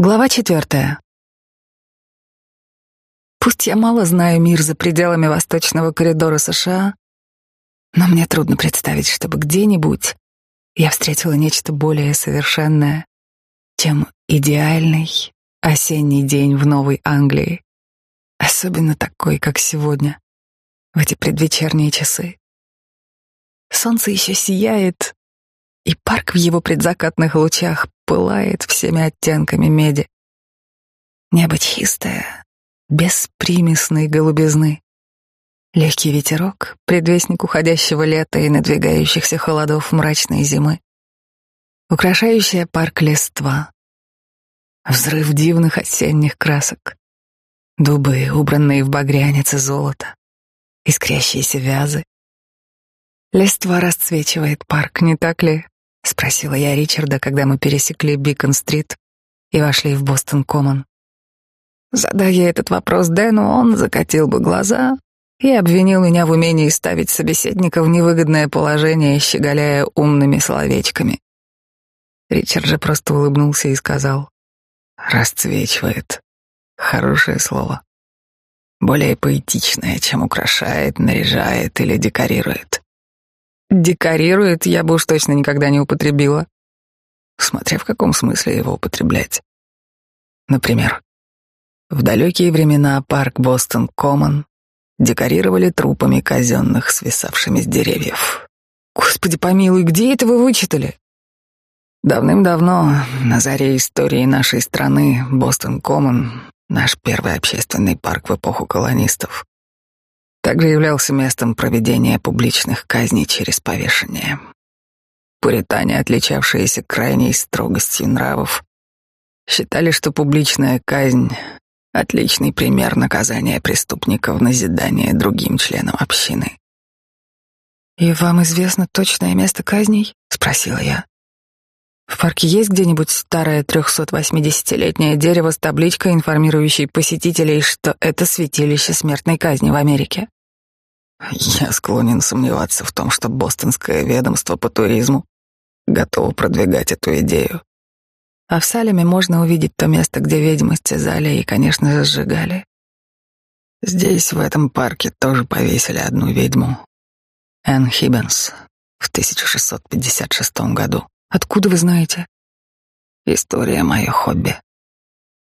Глава четвертая. Пусть я мало знаю мир за пределами восточного коридора США, но мне трудно представить, чтобы где-нибудь я встретила нечто более совершенное, чем идеальный осенний день в Новой Англии, особенно такой, как сегодня, в эти предвечерние часы. Солнце еще сияет, и парк в его предзакатных лучах пылает всеми оттенками меди. Небо чистое, без примесной голубизны. Легкий ветерок, предвестник уходящего лета и надвигающихся холодов мрачной зимы. Украшающая парк листва. Взрыв дивных осенних красок. Дубы, убранные в багрянец и золото. Искрящиеся вязы. Листва расцвечивает парк, не так ли? — спросила я Ричарда, когда мы пересекли Бикон-стрит и вошли в Бостон-Коммон. Задая я этот вопрос Дэну, он закатил бы глаза и обвинил меня в умении ставить собеседника в невыгодное положение, щеголяя умными словечками. Ричард же просто улыбнулся и сказал, «Расцвечивает. Хорошее слово. Более поэтичное, чем украшает, наряжает или декорирует. Декорирует я бы уж точно никогда не употребила. Смотря в каком смысле его употреблять. Например, в далекие времена парк Бостон Коммон декорировали трупами казенных, свисавшими с деревьев. Господи помилуй, где это вы вычитали? Давным-давно, на заре истории нашей страны, Бостон Коммон, наш первый общественный парк в эпоху колонистов, также являлся местом проведения публичных казней через повешение. Пуритане, отличавшиеся крайней строгостью нравов, считали, что публичная казнь — отличный пример наказания преступников в назидание другим членам общины. «И вам известно точное место казней?» — спросила я. «В парке есть где-нибудь старое 380-летнее дерево с табличкой, информирующей посетителей, что это святилище смертной казни в Америке?» Я склонен сомневаться в том, что бостонское ведомство по туризму готово продвигать эту идею. А в Салеме можно увидеть то место, где ведьмы стязали и, конечно же, сжигали. Здесь, в этом парке, тоже повесили одну ведьму, Энн Хиббенс, в 1656 году. Откуда вы знаете? История — мое хобби.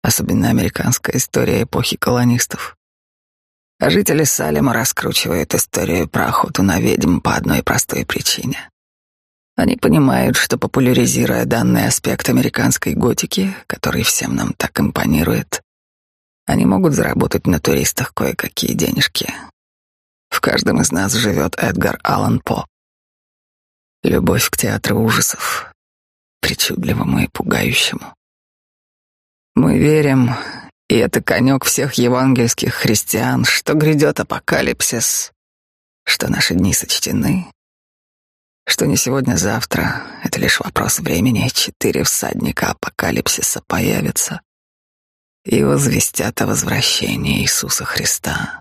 Особенно американская история эпохи колонистов. Жители Салема раскручивают историю про охоту на ведьм по одной простой причине. Они понимают, что популяризируя данный аспект американской готики, который всем нам так импонирует, они могут заработать на туристах кое-какие денежки. В каждом из нас живет Эдгар Аллан По. Любовь к театру ужасов, причудливому и пугающему. Мы верим, и это конек всех евангельских христиан, что грядет апокалипсис, что наши дни сочтены, что не сегодня-завтра, это лишь вопрос времени, четыре всадника апокалипсиса появятся и возвестят о возвращении Иисуса Христа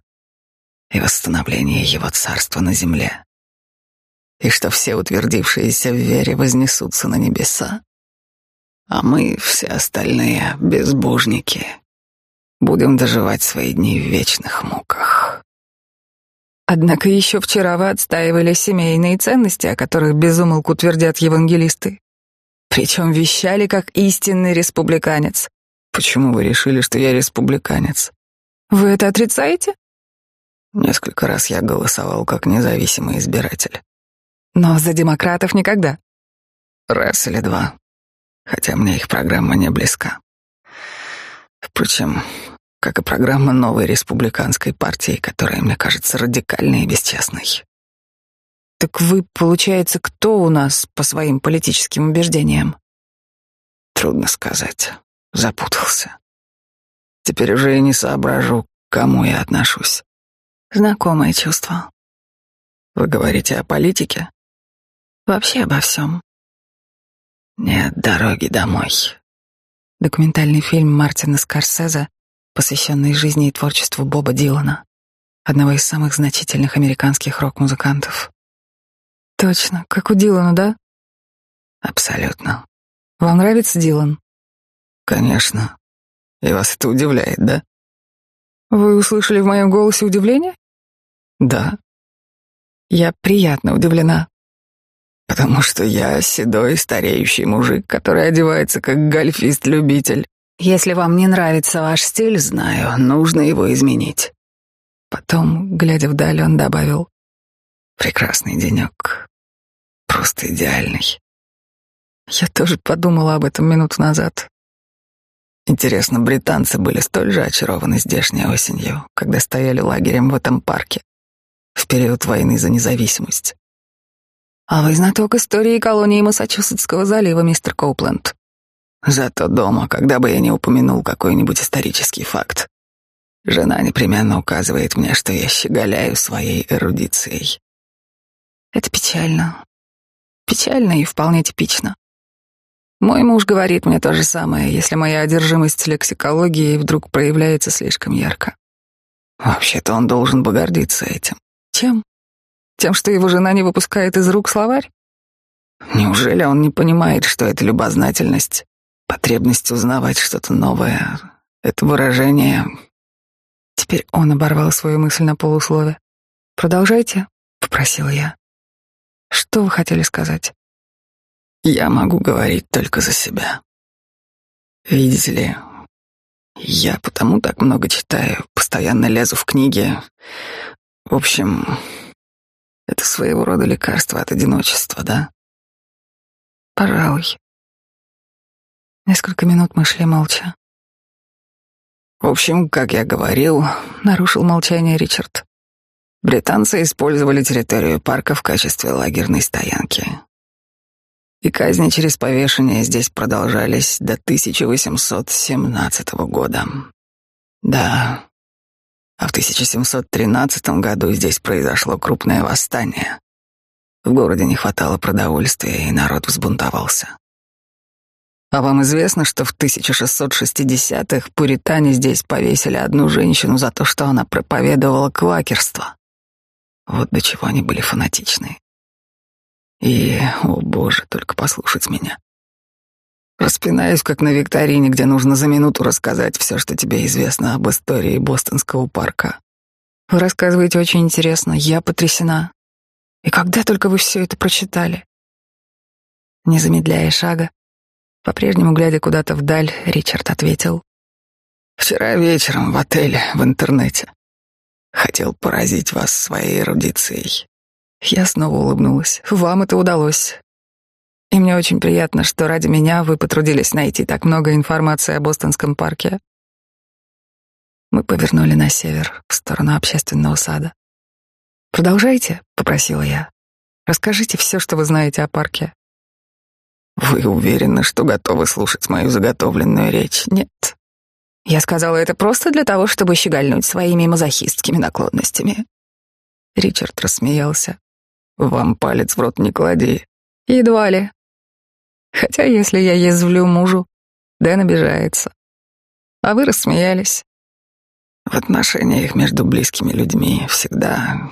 и восстановлении Его Царства на земле, и что все утвердившиеся в вере вознесутся на небеса, а мы, все остальные, безбожники, будем доживать свои дни в вечных муках. Однако еще вчера вы отстаивали семейные ценности, о которых безумолку твердят евангелисты. Причем вещали как истинный республиканец. Почему вы решили, что я республиканец? Вы это отрицаете? Несколько раз я голосовал как независимый избиратель. Но за демократов никогда. Раз или два. Хотя мне их программа не близка. Впрочем, как и программа новой республиканской партии, которая мне кажется радикальной и бесчестной. Так вы, получается, кто у нас по своим политическим убеждениям? Трудно сказать. Запутался. Теперь уже и не соображу, к кому я отношусь. Знакомое чувство. Вы говорите о политике? Вообще обо всем. Нет дороги домой. Документальный фильм Мартина Скорсезе, посвященный жизни и творчеству Боба Дилана, одного из самых значительных американских рок-музыкантов. Точно, как у Дилана, да? Абсолютно. Вам нравится Дилан? Конечно. И вас это удивляет, да? Вы услышали в моем голосе удивление? Да. Я приятно удивлена. Потому что я седой стареющий мужик, который одевается как гольфист-любитель. Если вам не нравится ваш стиль, знаю, нужно его изменить. Потом, глядя вдаль, он добавил. Прекрасный денек. Просто идеальный. Я тоже подумала об этом минуту назад. Интересно, британцы были столь же очарованы здешней осенью, когда стояли лагерем в этом парке в период войны за независимость. А вы знаток истории колонии Массачусетского залива, мистер Коупленд. Зато дома, когда бы я не упомянул какой-нибудь исторический факт, жена непременно указывает мне, что я щеголяю своей эрудицией. Это печально. Печально и вполне типично. Мой муж говорит мне то же самое, если моя одержимость лексикологией вдруг проявляется слишком ярко. Вообще-то он должен бы гордиться этим. Чем? Тем, что его жена не выпускает из рук словарь? Неужели он не понимает, что это любознательность, потребность узнавать что-то новое, это выражение... Теперь он оборвал свою мысль на полуслове. «Продолжайте», — попросила я. «Что вы хотели сказать?» Я могу говорить только за себя. Видите ли, я потому так много читаю, постоянно лезу в книги. В общем, это своего рода лекарство от одиночества, да? Пожалуй. Несколько минут мы шли молча. В общем, как я говорил, нарушил молчание Ричард. Британцы использовали территорию парка в качестве лагерной стоянки и казни через повешение здесь продолжались до 1817 года. Да, а в 1713 году здесь произошло крупное восстание. В городе не хватало продовольствия, и народ взбунтовался. А вам известно, что в 1660-х пуритане здесь повесили одну женщину за то, что она проповедовала квакерство? Вот до чего они были фанатичны. И, о боже, только послушать меня. Распинаюсь, как на викторине, где нужно за минуту рассказать все, что тебе известно об истории Бостонского парка. Вы рассказываете очень интересно, я потрясена. И когда только вы все это прочитали? Не замедляя шага, по-прежнему глядя куда-то вдаль, Ричард ответил. Вчера вечером в отеле в интернете. Хотел поразить вас своей эрудицией. Я снова улыбнулась. Вам это удалось. И мне очень приятно, что ради меня вы потрудились найти так много информации о Бостонском парке. Мы повернули на север, в сторону общественного сада. «Продолжайте», — попросила я. «Расскажите все, что вы знаете о парке». «Вы уверены, что готовы слушать мою заготовленную речь?» «Нет». Я сказала это просто для того, чтобы щегольнуть своими мазохистскими наклонностями. Ричард рассмеялся. Вам палец в рот не клади. Едва ли. Хотя если я язвлю мужу, Дэн обижается. А вы рассмеялись. В отношениях между близкими людьми всегда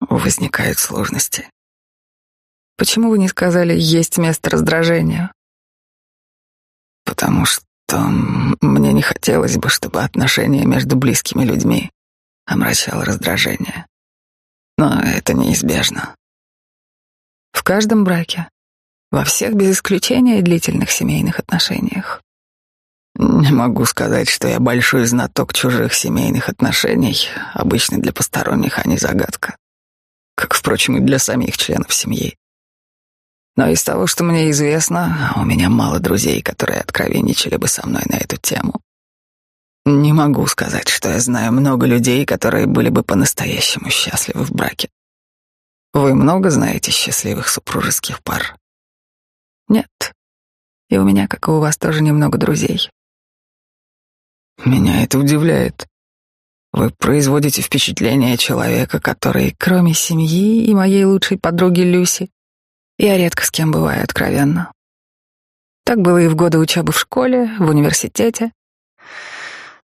возникают сложности. Почему вы не сказали «есть место раздражения»? Потому что мне не хотелось бы, чтобы отношения между близкими людьми омрачало раздражение. Но это неизбежно. В каждом браке, во всех без исключения длительных семейных отношениях. Не могу сказать, что я большой знаток чужих семейных отношений. Обычно для посторонних они загадка. Как, впрочем, и для самих членов семьи. Но из того, что мне известно, у меня мало друзей, которые откровенничали бы со мной на эту тему. Не могу сказать, что я знаю много людей, которые были бы по-настоящему счастливы в браке. Вы много знаете счастливых супружеских пар? Нет. И у меня, как и у вас, тоже немного друзей. Меня это удивляет. Вы производите впечатление человека, который, кроме семьи и моей лучшей подруги Люси, я редко с кем бываю откровенно. Так было и в годы учебы в школе, в университете,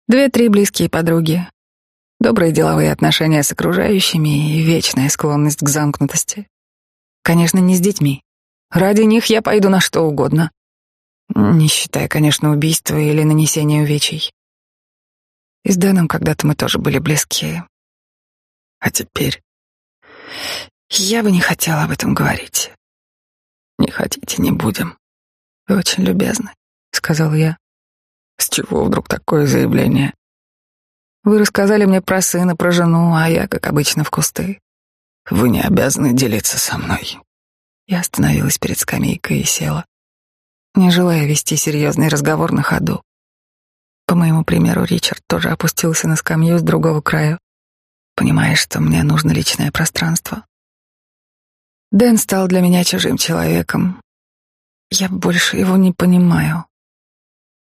Две-три близкие подруги, добрые деловые отношения с окружающими и вечная склонность к замкнутости. Конечно, не с детьми. Ради них я пойду на что угодно. Не считая, конечно, убийства или нанесения увечий. И с Дэном когда-то мы тоже были близки. А теперь я бы не хотела об этом говорить. Не хотите, не будем. Вы очень любезны, сказал я. С чего вдруг такое заявление? Вы рассказали мне про сына, про жену, а я, как обычно, в кусты. Вы не обязаны делиться со мной. Я остановилась перед скамейкой и села, не желая вести серьезный разговор на ходу. По моему примеру, Ричард тоже опустился на скамью с другого края, понимая, что мне нужно личное пространство. Дэн стал для меня чужим человеком. Я больше его не понимаю.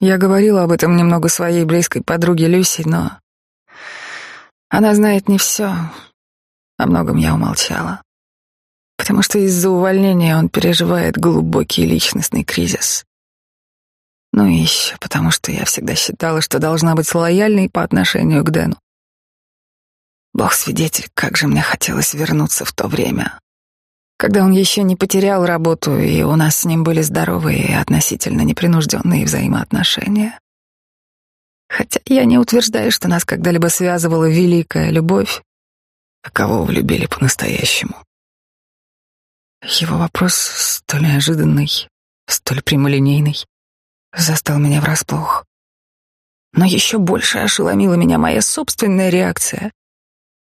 Я говорила об этом немного своей близкой подруге Люси, но она знает не все. О многом я умолчала. Потому что из-за увольнения он переживает глубокий личностный кризис. Ну и еще потому, что я всегда считала, что должна быть лояльной по отношению к Дэну. Бог свидетель, как же мне хотелось вернуться в то время, когда он еще не потерял работу, и у нас с ним были здоровые и относительно непринужденные взаимоотношения. Хотя я не утверждаю, что нас когда-либо связывала великая любовь. А кого вы любили по-настоящему? Его вопрос столь неожиданный, столь прямолинейный, застал меня врасплох. Но еще больше ошеломила меня моя собственная реакция.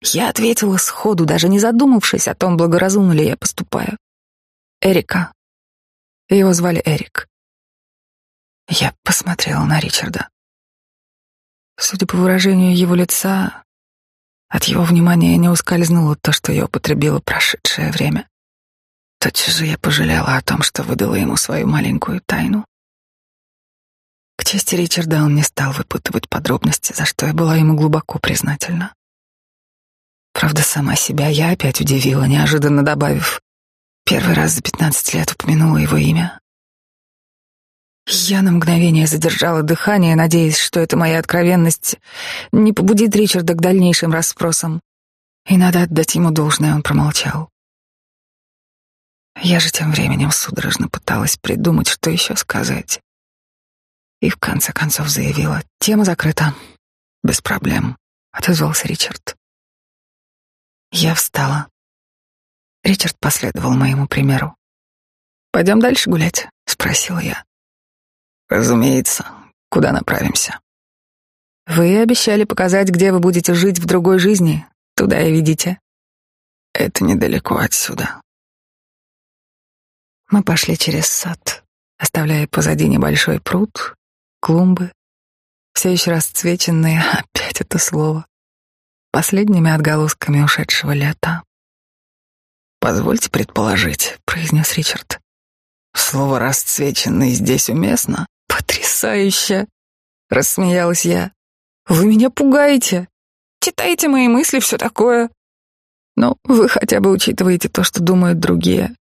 Я ответила сходу, даже не задумавшись о том, благоразумно ли я поступаю. Эрика. Его звали Эрик. Я посмотрела на Ричарда. Судя по выражению его лица, от его внимания не ускользнуло то, что я употребила прошедшее время. Тотчас же я пожалела о том, что выдала ему свою маленькую тайну. К чести Ричарда он не стал выпытывать подробности, за что я была ему глубоко признательна. Правда, сама себя я опять удивила, неожиданно добавив. Первый раз за пятнадцать лет упомянула его имя. Я на мгновение задержала дыхание, надеясь, что эта моя откровенность не побудит Ричарда к дальнейшим расспросам. И надо отдать ему должное, он промолчал. Я же тем временем судорожно пыталась придумать, что еще сказать. И в конце концов заявила, тема закрыта. Без проблем, отозвался Ричард. Я встала. Ричард последовал моему примеру. «Пойдем дальше гулять?» — спросила я. Разумеется. Куда направимся? Вы обещали показать, где вы будете жить в другой жизни. Туда и ведите. Это недалеко отсюда. Мы пошли через сад, оставляя позади небольшой пруд, клумбы, все еще расцвеченные, опять это слово, последними отголосками ушедшего лета. «Позвольте предположить», — произнес Ричард. «Слово «расцвеченный» здесь уместно?» Потрясающе! Рассмеялась я. Вы меня пугаете. Читаете мои мысли, все такое. Но вы хотя бы учитываете то, что думают другие.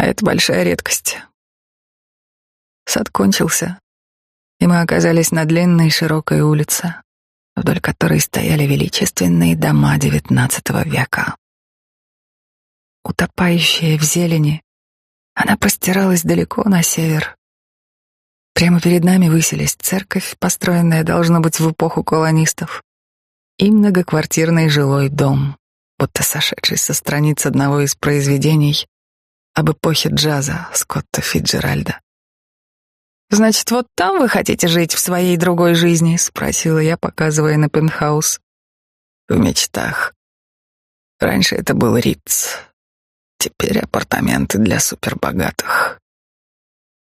А это большая редкость. Сад кончился, и мы оказались на длинной широкой улице, вдоль которой стояли величественные дома XIX века. Утопающая в зелени, она простиралась далеко на север, Прямо перед нами высились церковь, построенная, должно быть, в эпоху колонистов, и многоквартирный жилой дом, будто сошедший со страниц одного из произведений об эпохе джаза Скотта Фиджеральда. «Значит, вот там вы хотите жить в своей другой жизни?» — спросила я, показывая на пентхаус. «В мечтах. Раньше это был Риц, теперь апартаменты для супербогатых.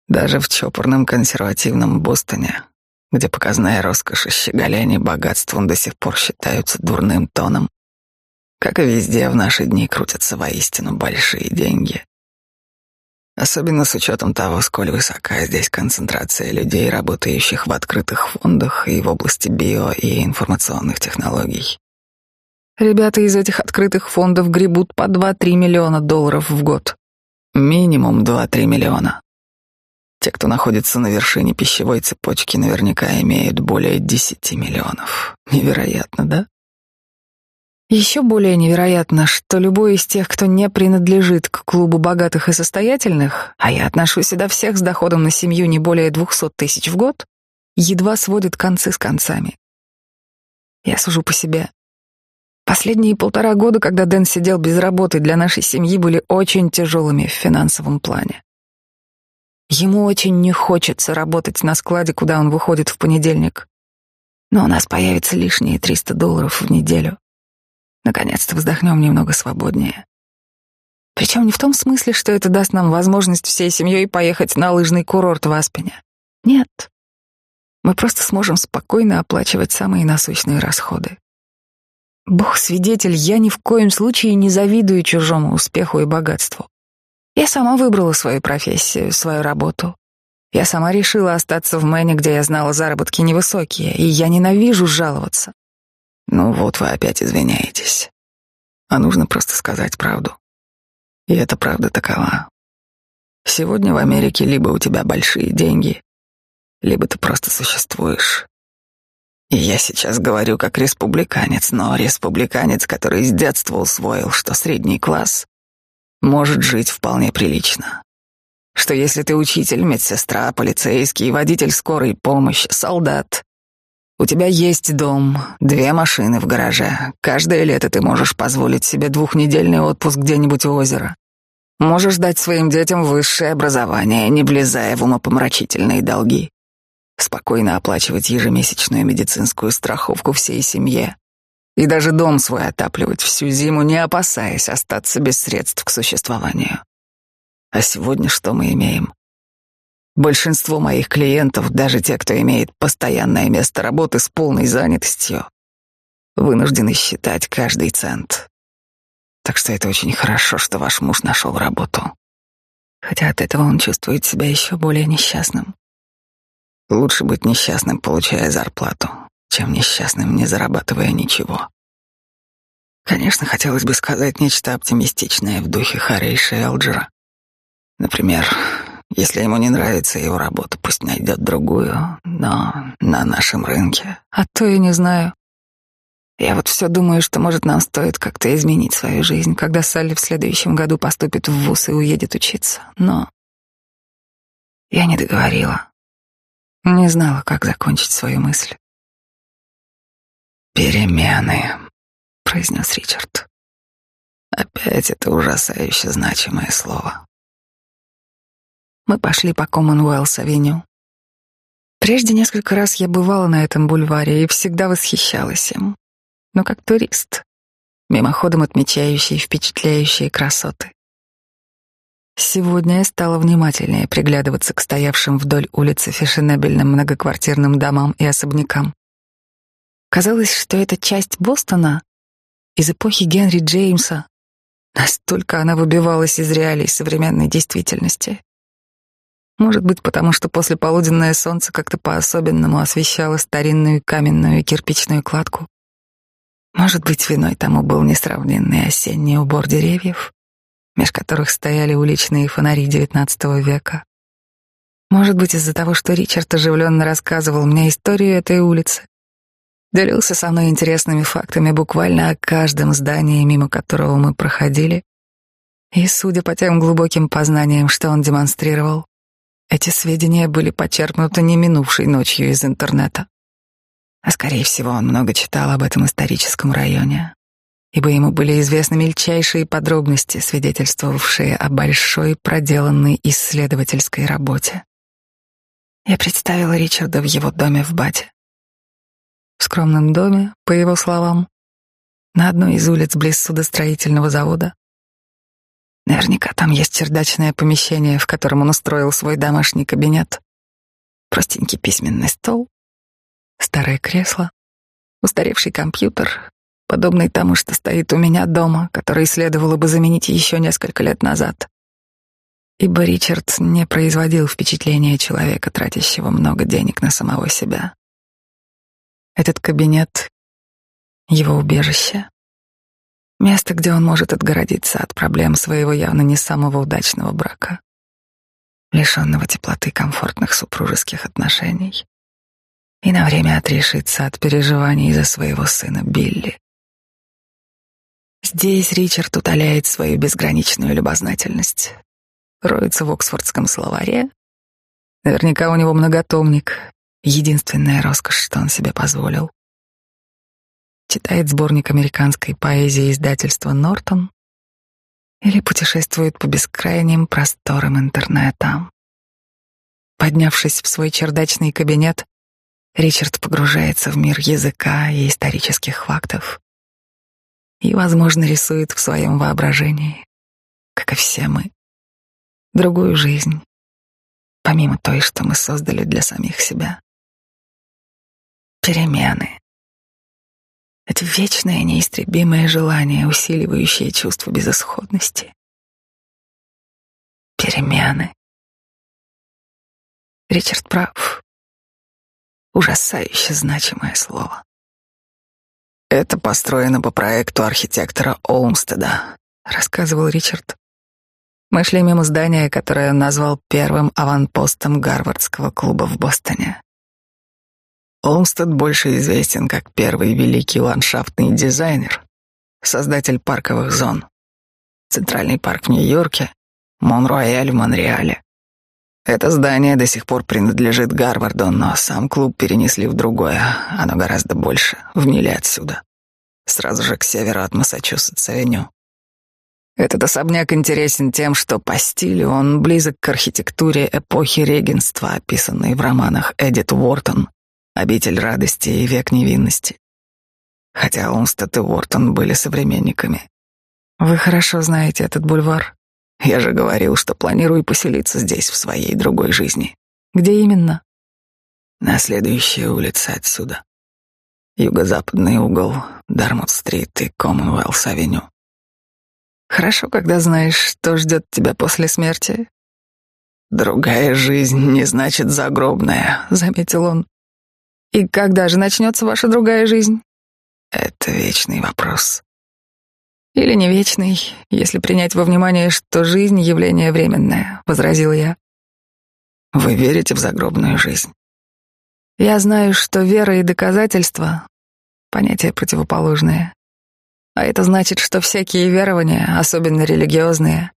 Даже в чопорном консервативном Бостоне, где показная роскошь и щеголяние богатством до сих пор считаются дурным тоном, как и везде в наши дни крутятся воистину большие деньги. Особенно с учетом того, сколь высока здесь концентрация людей, работающих в открытых фондах и в области био и информационных технологий. Ребята из этих открытых фондов гребут по 2-3 миллиона долларов в год. Минимум 2-3 миллиона. Те, кто находится на вершине пищевой цепочки, наверняка имеют более десяти миллионов. Невероятно, да? Еще более невероятно, что любой из тех, кто не принадлежит к клубу богатых и состоятельных, а я отношу сюда всех с доходом на семью не более двухсот тысяч в год, едва сводит концы с концами. Я сужу по себе. Последние полтора года, когда Дэн сидел без работы, для нашей семьи были очень тяжелыми в финансовом плане. Ему очень не хочется работать на складе, куда он выходит в понедельник. Но у нас появится лишние 300 долларов в неделю. Наконец-то вздохнем немного свободнее. Причем не в том смысле, что это даст нам возможность всей семьей поехать на лыжный курорт в Аспене. Нет. Мы просто сможем спокойно оплачивать самые насущные расходы. Бог свидетель, я ни в коем случае не завидую чужому успеху и богатству. Я сама выбрала свою профессию, свою работу. Я сама решила остаться в Мэне, где я знала заработки невысокие, и я ненавижу жаловаться. Ну вот вы опять извиняетесь. А нужно просто сказать правду. И эта правда такова. Сегодня в Америке либо у тебя большие деньги, либо ты просто существуешь. И я сейчас говорю как республиканец, но республиканец, который с детства усвоил, что средний класс может жить вполне прилично. Что если ты учитель, медсестра, полицейский, водитель скорой помощи, солдат, у тебя есть дом, две машины в гараже. Каждое лето ты можешь позволить себе двухнедельный отпуск где-нибудь у озера. Можешь дать своим детям высшее образование, не влезая в умопомрачительные долги. Спокойно оплачивать ежемесячную медицинскую страховку всей семье. И даже дом свой отапливать всю зиму, не опасаясь остаться без средств к существованию. А сегодня что мы имеем? Большинство моих клиентов, даже те, кто имеет постоянное место работы с полной занятостью, вынуждены считать каждый цент. Так что это очень хорошо, что ваш муж нашел работу. Хотя от этого он чувствует себя еще более несчастным. Лучше быть несчастным, получая зарплату, чем несчастным, не зарабатывая ничего. Конечно, хотелось бы сказать нечто оптимистичное в духе Харри Шелджера. Например, если ему не нравится его работа, пусть найдет другую, но на нашем рынке. А то я не знаю. Я вот все думаю, что, может, нам стоит как-то изменить свою жизнь, когда Салли в следующем году поступит в ВУЗ и уедет учиться. Но я не договорила. Не знала, как закончить свою мысль. «Перемены», — произнес Ричард. Опять это ужасающе значимое слово. Мы пошли по Коммонуэллс-авеню. Прежде несколько раз я бывала на этом бульваре и всегда восхищалась им. Но как турист, мимоходом отмечающий впечатляющие красоты. Сегодня я стала внимательнее приглядываться к стоявшим вдоль улицы фешенебельным многоквартирным домам и особнякам. Казалось, что эта часть Бостона из эпохи Генри Джеймса. Настолько она выбивалась из реалий современной действительности. Может быть, потому что после полуденное солнце как-то по-особенному освещало старинную каменную и кирпичную кладку. Может быть, виной тому был несравненный осенний убор деревьев, меж которых стояли уличные фонари XIX века. Может быть, из-за того, что Ричард оживленно рассказывал мне историю этой улицы, делился со мной интересными фактами буквально о каждом здании, мимо которого мы проходили, и, судя по тем глубоким познаниям, что он демонстрировал, эти сведения были почерпнуты не минувшей ночью из интернета. А скорее всего, он много читал об этом историческом районе, ибо ему были известны мельчайшие подробности, свидетельствовавшие о большой проделанной исследовательской работе. Я представила Ричарда в его доме в Бате. В скромном доме, по его словам, на одной из улиц близ судостроительного завода, Наверняка там есть чердачное помещение, в котором он устроил свой домашний кабинет. Простенький письменный стол, старое кресло, устаревший компьютер, подобный тому, что стоит у меня дома, который следовало бы заменить еще несколько лет назад. Ибо Ричард не производил впечатления человека, тратящего много денег на самого себя. Этот кабинет — его убежище, Место, где он может отгородиться от проблем своего явно не самого удачного брака, лишенного теплоты комфортных супружеских отношений, и на время отрешиться от переживаний за своего сына Билли. Здесь Ричард утоляет свою безграничную любознательность. Роется в Оксфордском словаре. Наверняка у него многотомник. Единственная роскошь, что он себе позволил. Читает сборник американской поэзии издательства «Нортон» или путешествует по бескрайним просторам интернета. Поднявшись в свой чердачный кабинет, Ричард погружается в мир языка и исторических фактов и, возможно, рисует в своем воображении, как и все мы, другую жизнь, помимо той, что мы создали для самих себя. Перемены. Это вечное неистребимое желание, усиливающее чувство безысходности. Перемены. Ричард прав. Ужасающе значимое слово. Это построено по проекту архитектора Олмстеда, рассказывал Ричард. Мы шли мимо здания, которое он назвал первым аванпостом Гарвардского клуба в Бостоне. Олмстед больше известен как первый великий ландшафтный дизайнер, создатель парковых зон. Центральный парк в Нью-Йорке, Монрояль в Монреале, это здание до сих пор принадлежит Гарварду, но сам клуб перенесли в другое, оно гораздо больше, в миле отсюда. Сразу же к северу от Массачусетс-авеню. Этот особняк интересен тем, что по стилю он близок к архитектуре эпохи регенства, описанной в романах Эдит Уортон «Обитель радости» и «Век невинности». Хотя Олмстед и Уортон были современниками. Вы хорошо знаете этот бульвар. Я же говорил, что планирую поселиться здесь в своей другой жизни. Где именно? На следующей улице отсюда. Юго-западный угол, Дармут-стрит и Коммонуэллс-авеню. Хорошо, когда знаешь, что ждет тебя после смерти. Другая жизнь не значит загробная, заметил он. И когда же начнется ваша другая жизнь? Это вечный вопрос. Или не вечный, если принять во внимание, что жизнь — явление временное, — возразил я. Вы верите в загробную жизнь? Я знаю, что вера и доказательства — понятия противоположные. А это значит, что всякие верования, особенно религиозные,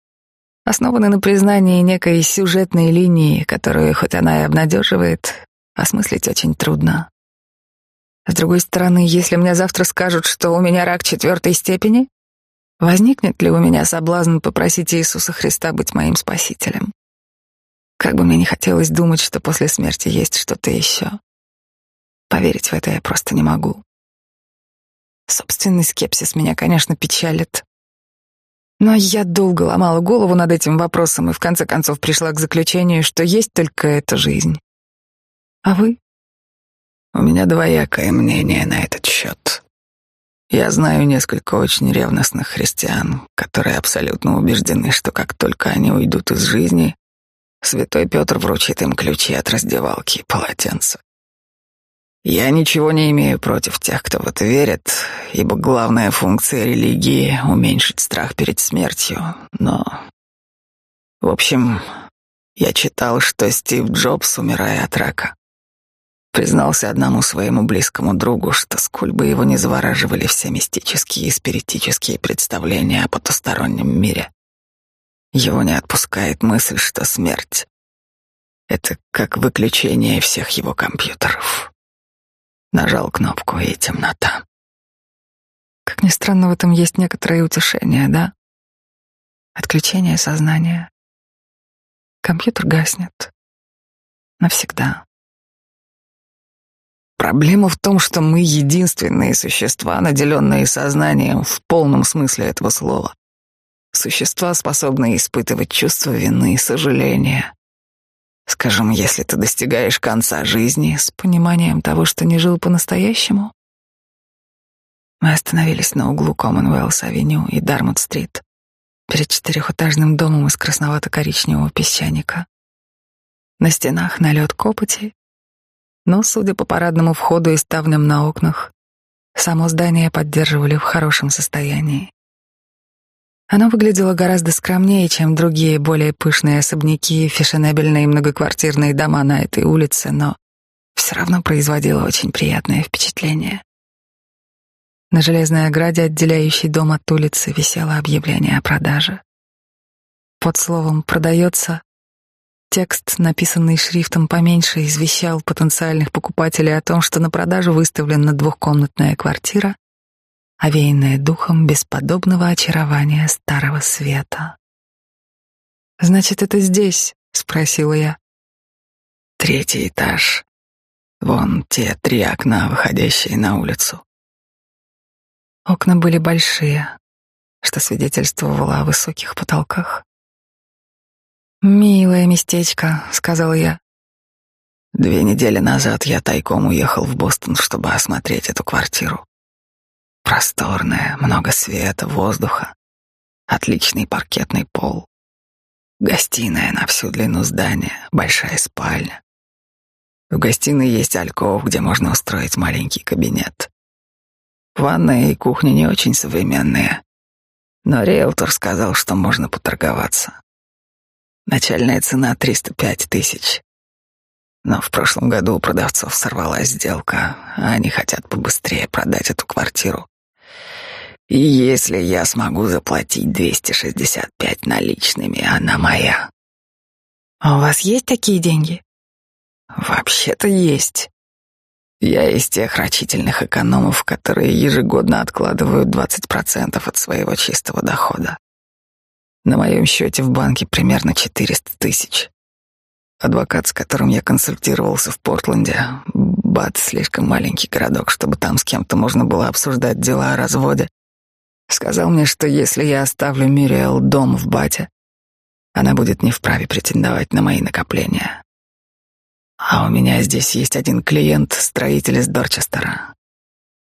основаны на признании некой сюжетной линии, которую, хоть она и обнадеживает, осмыслить очень трудно. С другой стороны, если мне завтра скажут, что у меня рак четвертой степени, Возникнет ли у меня соблазн попросить Иисуса Христа быть моим спасителем? Как бы мне не хотелось думать, что после смерти есть что-то еще. Поверить в это я просто не могу. Собственный скепсис меня, конечно, печалит. Но я долго ломала голову над этим вопросом и в конце концов пришла к заключению, что есть только эта жизнь. А вы? У меня двоякое мнение на этот счет. Я знаю несколько очень ревностных христиан, которые абсолютно убеждены, что как только они уйдут из жизни, святой Петр вручит им ключи от раздевалки и полотенца. Я ничего не имею против тех, кто в это верит, ибо главная функция религии — уменьшить страх перед смертью. Но, в общем, я читал, что Стив Джобс, умирая от рака, Признался одному своему близкому другу, что сколь бы его не завораживали все мистические и спиритические представления о потустороннем мире, его не отпускает мысль, что смерть — это как выключение всех его компьютеров. Нажал кнопку, и темнота. Как ни странно, в этом есть некоторое утешение, да? Отключение сознания. Компьютер гаснет. Навсегда. Проблема в том, что мы единственные существа, наделенные сознанием в полном смысле этого слова. Существа, способные испытывать чувство вины и сожаления. Скажем, если ты достигаешь конца жизни с пониманием того, что не жил по-настоящему. Мы остановились на углу Коммонуэллс-авеню и Дармут-стрит перед четырехэтажным домом из красновато-коричневого песчаника. На стенах налет копоти, но, судя по парадному входу и ставням на окнах, само здание поддерживали в хорошем состоянии. Оно выглядело гораздо скромнее, чем другие более пышные особняки, фешенебельные многоквартирные дома на этой улице, но все равно производило очень приятное впечатление. На железной ограде, отделяющей дом от улицы, висело объявление о продаже. Под словом «продается» текст, написанный шрифтом поменьше, извещал потенциальных покупателей о том, что на продажу выставлена двухкомнатная квартира, овеянная духом бесподобного очарования старого света. «Значит, это здесь?» — спросила я. «Третий этаж. Вон те три окна, выходящие на улицу. Окна были большие, что свидетельствовало о высоких потолках. «Милое местечко», — сказал я. Две недели назад я тайком уехал в Бостон, чтобы осмотреть эту квартиру. Просторная, много света, воздуха, отличный паркетный пол, гостиная на всю длину здания, большая спальня. В гостиной есть альков, где можно устроить маленький кабинет. Ванная и кухня не очень современные, но риэлтор сказал, что можно поторговаться. Начальная цена 305 тысяч. Но в прошлом году у продавцов сорвалась сделка, а они хотят побыстрее продать эту квартиру. И если я смогу заплатить 265 наличными, она моя. А у вас есть такие деньги? Вообще-то есть. Я из тех рачительных экономов, которые ежегодно откладывают 20% от своего чистого дохода. На моем счете в банке примерно 400 тысяч. Адвокат, с которым я консультировался в Портленде, Бат слишком маленький городок, чтобы там с кем-то можно было обсуждать дела о разводе, сказал мне, что если я оставлю Мириэл дом в Бате, она будет не вправе претендовать на мои накопления. А у меня здесь есть один клиент, строитель из Дорчестера.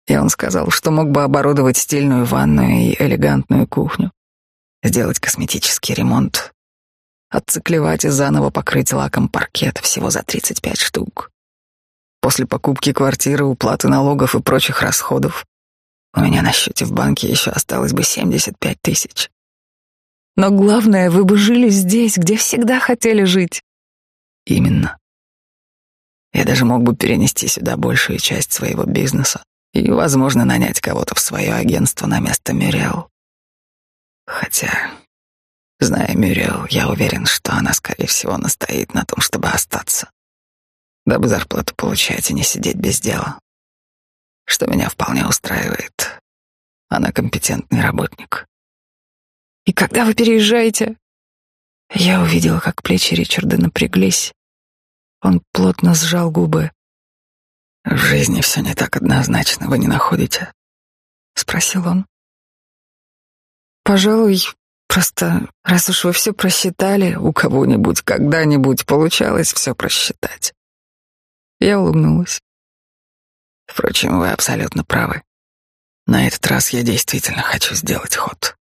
И он сказал, что мог бы оборудовать стильную ванную и элегантную кухню, сделать косметический ремонт, отциклевать и заново покрыть лаком паркет всего за 35 штук. После покупки квартиры, уплаты налогов и прочих расходов у меня на счете в банке еще осталось бы 75 тысяч. Но главное, вы бы жили здесь, где всегда хотели жить. Именно. Я даже мог бы перенести сюда большую часть своего бизнеса и, возможно, нанять кого-то в свое агентство на место Мюрриел. Хотя, зная Мюрриел, я уверен, что она, скорее всего, настоит на том, чтобы остаться, дабы зарплату получать и не сидеть без дела, что меня вполне устраивает. Она компетентный работник. И когда вы переезжаете? Я увидела, как плечи Ричарда напряглись, он плотно сжал губы. «В жизни все не так однозначно, вы не находите?» — спросил он. «Пожалуй, просто раз уж вы все просчитали, у кого-нибудь когда-нибудь получалось все просчитать». Я улыбнулась. «Впрочем, вы абсолютно правы. На этот раз я действительно хочу сделать ход.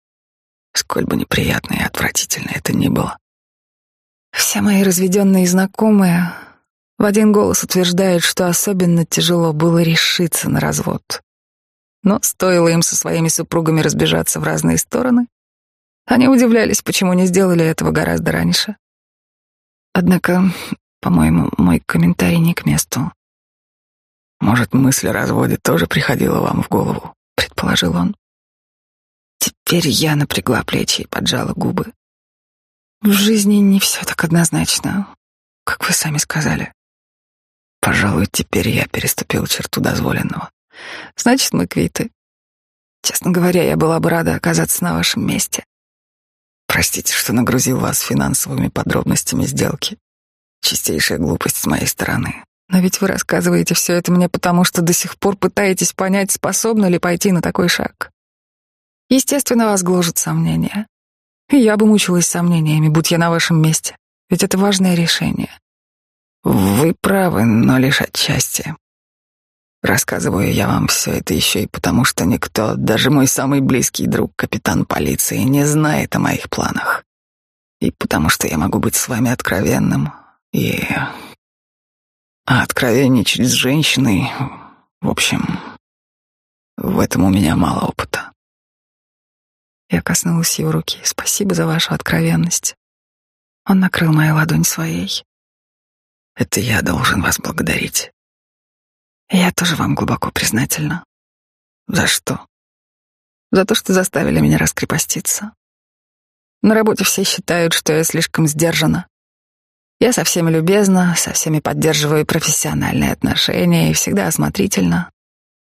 Сколь бы неприятно и отвратительно это ни было». Все мои разведенные знакомые в один голос утверждают, что особенно тяжело было решиться на развод. Но стоило им со своими супругами разбежаться в разные стороны, они удивлялись, почему не сделали этого гораздо раньше. Однако, по-моему, мой комментарий не к месту. Может, мысль о разводе тоже приходила вам в голову, предположил он. Теперь я напрягла плечи и поджала губы. В жизни не все так однозначно, как вы сами сказали. Пожалуй, теперь я переступил черту дозволенного. Значит, мы квиты. Честно говоря, я была бы рада оказаться на вашем месте. Простите, что нагрузил вас финансовыми подробностями сделки. Чистейшая глупость с моей стороны. Но ведь вы рассказываете все это мне потому, что до сих пор пытаетесь понять, способны ли пойти на такой шаг. Естественно, вас гложет сомнения. И я бы мучилась сомнениями, будь я на вашем месте. Ведь это важное решение. Вы правы, но лишь отчасти. Рассказываю я вам все это еще и потому, что никто, даже мой самый близкий друг, капитан полиции, не знает о моих планах. И потому что я могу быть с вами откровенным. И... А откровенничать с женщиной... В общем, в этом у меня мало опыта. Я коснулась его руки. Спасибо за вашу откровенность. Он накрыл мою ладонь своей. Это я должен вас благодарить. Я тоже вам глубоко признательна. За что? За то, что заставили меня раскрепоститься. На работе все считают, что я слишком сдержана. Я со всеми любезна, со всеми поддерживаю профессиональные отношения и всегда осмотрительно.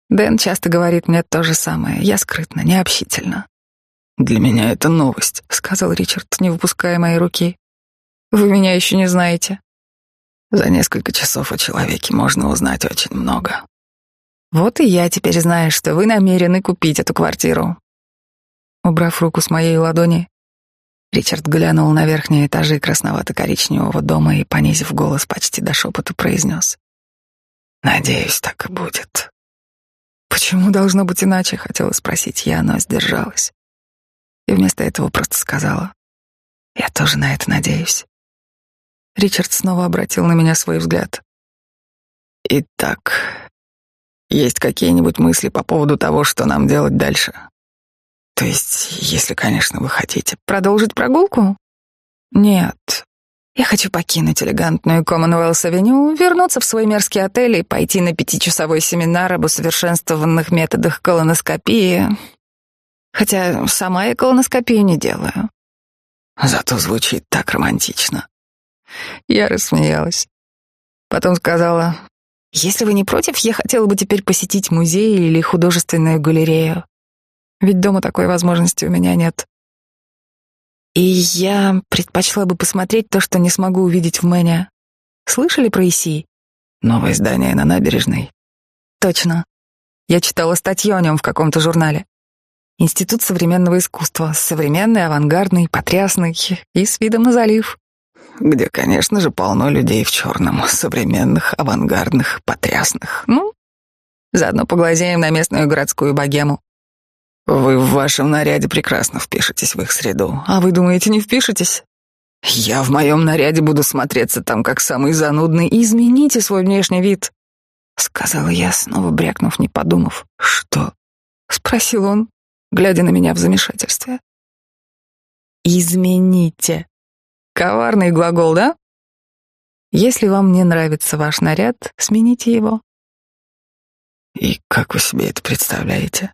Дэн часто говорит мне то же самое. Я скрытна, необщительна. «Для меня это новость», — сказал Ричард, не выпуская моей руки. «Вы меня еще не знаете». За несколько часов о человеке можно узнать очень много. Вот и я теперь знаю, что вы намерены купить эту квартиру. Убрав руку с моей ладони, Ричард глянул на верхние этажи красновато-коричневого дома и, понизив голос почти до шепота, произнес. «Надеюсь, так и будет». «Почему должно быть иначе?» — хотела спросить я, но сдержалась. И вместо этого просто сказала. «Я тоже на это надеюсь». Ричард снова обратил на меня свой взгляд. «Итак, есть какие-нибудь мысли по поводу того, что нам делать дальше? То есть, если, конечно, вы хотите продолжить прогулку? Нет. Я хочу покинуть элегантную Commonwealth-авеню, вернуться в свой мерзкий отель и пойти на пятичасовой семинар об усовершенствованных методах колоноскопии. Хотя сама я колоноскопию не делаю. Зато звучит так романтично. Я рассмеялась. Потом сказала, если вы не против, я хотела бы теперь посетить музей или художественную галерею. Ведь дома такой возможности у меня нет. И я предпочла бы посмотреть то, что не смогу увидеть в Мэне. Слышали про ИСИ? Новое здание на набережной. Точно. Я читала статью о нем в каком-то журнале. Институт современного искусства. Современный, авангардный, потрясный и с видом на залив где, конечно же, полно людей в черном, современных, авангардных, потрясных. Ну, заодно поглазеем на местную городскую богему. Вы в вашем наряде прекрасно впишетесь в их среду. А вы думаете, не впишетесь? Я в моем наряде буду смотреться там как самый занудный. Измените свой внешний вид, сказала я, снова брякнув, не подумав. Что? спросил он, глядя на меня в замешательстве. Измените. Коварный глагол, да? Если вам не нравится ваш наряд, смените его. И как вы себе это представляете?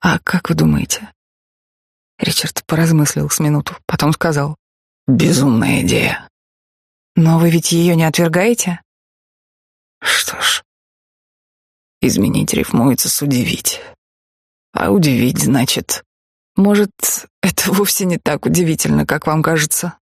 А как вы думаете? Ричард поразмыслил с минуту, потом сказал. Безумная идея. Но вы ведь ее не отвергаете? Что ж, изменить рифмуется с удивить. А удивить значит... Может, это вовсе не так удивительно, как вам кажется?